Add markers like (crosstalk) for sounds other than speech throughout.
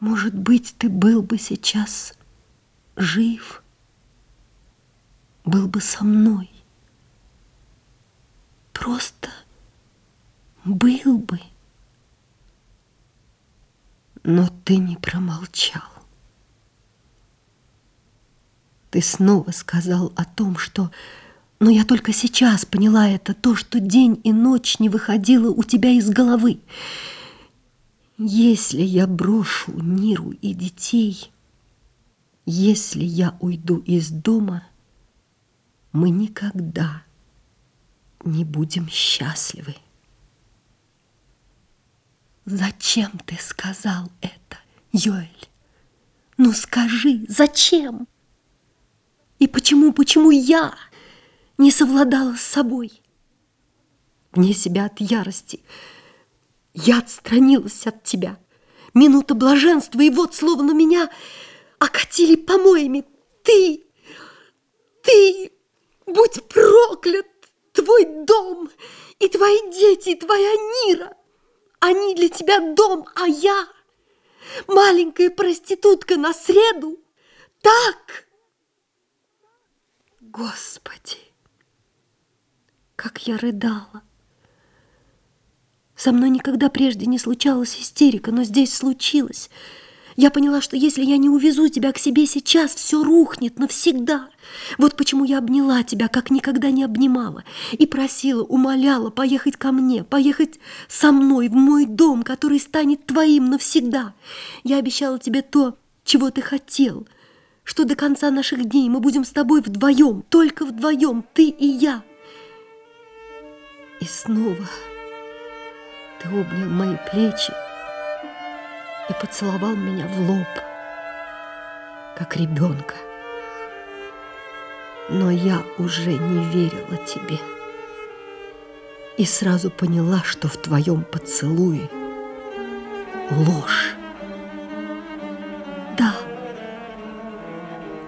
Может быть, ты был бы сейчас жив, был бы со мной. Просто был бы. Но ты не промолчал. Ты снова сказал о том, что... Но я только сейчас поняла это, то, что день и ночь не выходило у тебя из головы. Если я брошу Ниру и детей, если я уйду из дома, мы никогда не будем счастливы. Зачем ты сказал это, Йоэль? Ну скажи, зачем? И почему, почему я не совладала с собой? Вне себя от ярости я отстранилась от тебя. Минута блаженства, и вот словно меня окатили помоями. Ты, ты, будь проклят, твой дом и твои дети, и твоя Нира. Они для тебя дом, а я маленькая проститутка на среду. Так... Господи, как я рыдала. Со мной никогда прежде не случалась истерика, но здесь случилось. Я поняла, что если я не увезу тебя к себе сейчас, все рухнет навсегда. Вот почему я обняла тебя, как никогда не обнимала, и просила, умоляла поехать ко мне, поехать со мной в мой дом, который станет твоим навсегда. Я обещала тебе то, чего ты хотел – что до конца наших дней мы будем с тобой вдвоем, только вдвоем, ты и я. И снова ты обнял мои плечи и поцеловал меня в лоб, как ребенка. Но я уже не верила тебе и сразу поняла, что в твоем поцелуе ложь.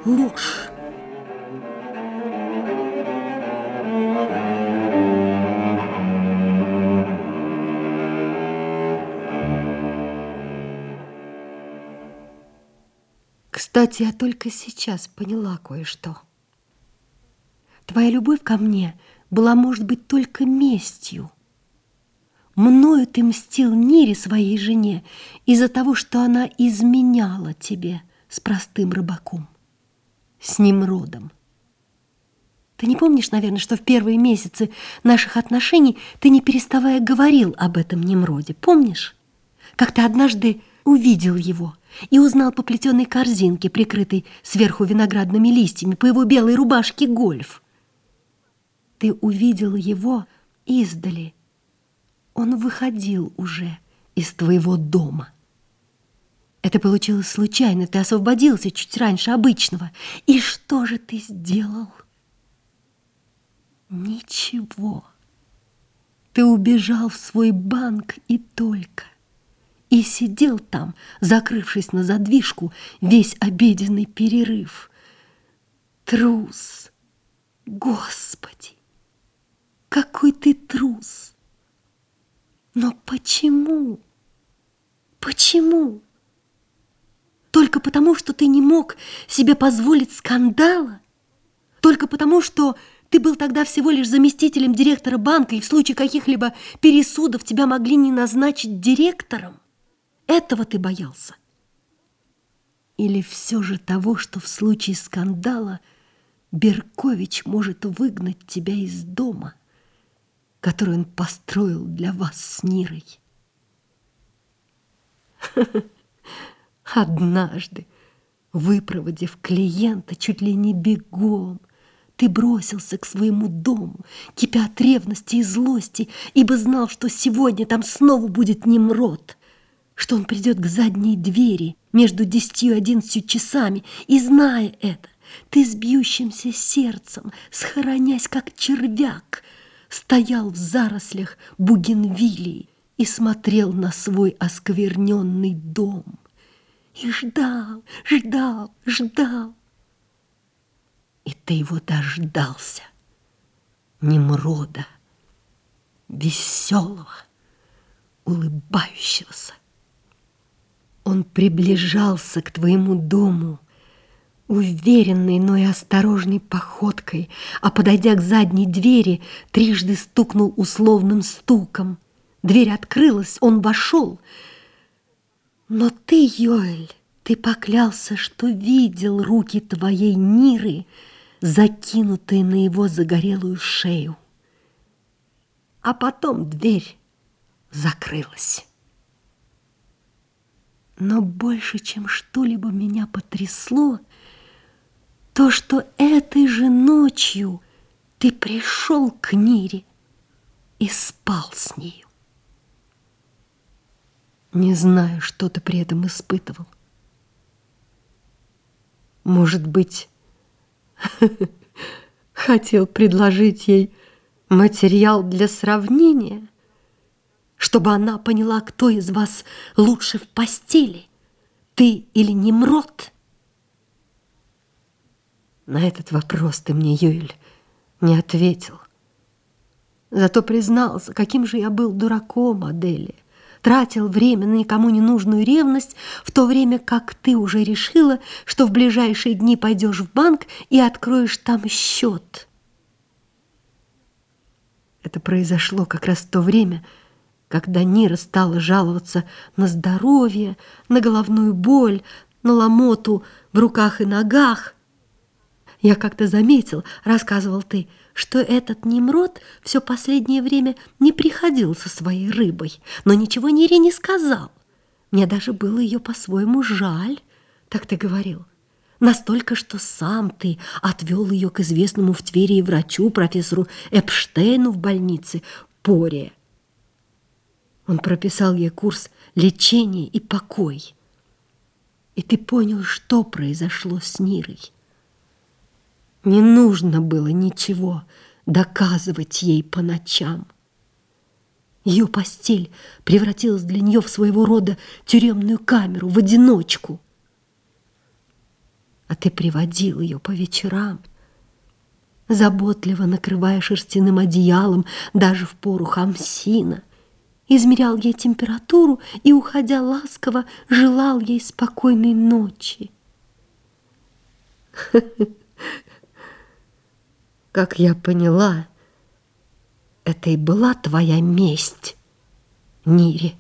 ложь. Кстати, я только сейчас поняла кое-что. Твоя любовь ко мне была, может быть, только местью. Мною ты мстил Нире, своей жене, из-за того, что она изменяла тебе с простым рыбаком с Немродом. Ты не помнишь, наверное, что в первые месяцы наших отношений ты не переставая говорил об этом Немроде, помнишь? Как ты однажды увидел его и узнал по плетеной корзинке, прикрытой сверху виноградными листьями, по его белой рубашке гольф. Ты увидел его издали. Он выходил уже из твоего дома. Это получилось случайно, ты освободился чуть раньше обычного. И что же ты сделал? Ничего. Ты убежал в свой банк и только. И сидел там, закрывшись на задвижку, весь обеденный перерыв. Трус! Господи! Какой ты трус! Но почему? Почему? Только потому, что ты не мог себе позволить скандала? Только потому, что ты был тогда всего лишь заместителем директора банка, и в случае каких-либо пересудов тебя могли не назначить директором? Этого ты боялся? Или все же того, что в случае скандала Беркович может выгнать тебя из дома, который он построил для вас с Нирой? (laughs) Однажды, выпроводив клиента чуть ли не бегом, ты бросился к своему дому, кипя от ревности и злости, ибо знал, что сегодня там снова будет Немрод, что он придет к задней двери между десятью и одиннадцатью часами, и, зная это, ты с бьющимся сердцем, схоронясь как червяк, стоял в зарослях бугенвилии и смотрел на свой оскверненный дом и ждал, ждал, ждал. И ты его дождался, Немрода, веселого, улыбающегося. Он приближался к твоему дому, уверенной, но и осторожной походкой, а, подойдя к задней двери, трижды стукнул условным стуком. Дверь открылась, он вошел. Но ты, Йоэль, ты поклялся, что видел руки твоей Ниры, закинутые на его загорелую шею. А потом дверь закрылась. Но больше, чем что-либо меня потрясло, то, что этой же ночью ты пришел к Нире и спал с нею. Не знаю, что ты при этом испытывал. Может быть, (laughs) хотел предложить ей материал для сравнения, чтобы она поняла, кто из вас лучше в постели, ты или Немрод? На этот вопрос ты мне, Юэль, не ответил. Зато признался, каким же я был дураком, Аделия. Тратил время на никому не нужную ревность, в то время как ты уже решила, что в ближайшие дни пойдешь в банк и откроешь там счет. Это произошло как раз в то время, когда Нира стала жаловаться на здоровье, на головную боль, на ломоту в руках и ногах – я как-то заметил, рассказывал ты, что этот Немрод все последнее время не приходил со своей рыбой, но ничего Нире не сказал. Мне даже было ее по-своему жаль, так ты говорил. Настолько, что сам ты отвел ее к известному в Твери врачу, профессору Эпштейну в больнице Пория. Он прописал ей курс лечения и покой. И ты понял, что произошло с Нирой. Не нужно было ничего доказывать ей по ночам. Ее постель превратилась для нее в своего рода тюремную камеру в одиночку. А ты приводил ее по вечерам, заботливо накрывая шерстяным одеялом даже в пору хамсина, измерял ей температуру и, уходя ласково, желал ей спокойной ночи. (laughs) Как я поняла, это и была твоя месть, Нире.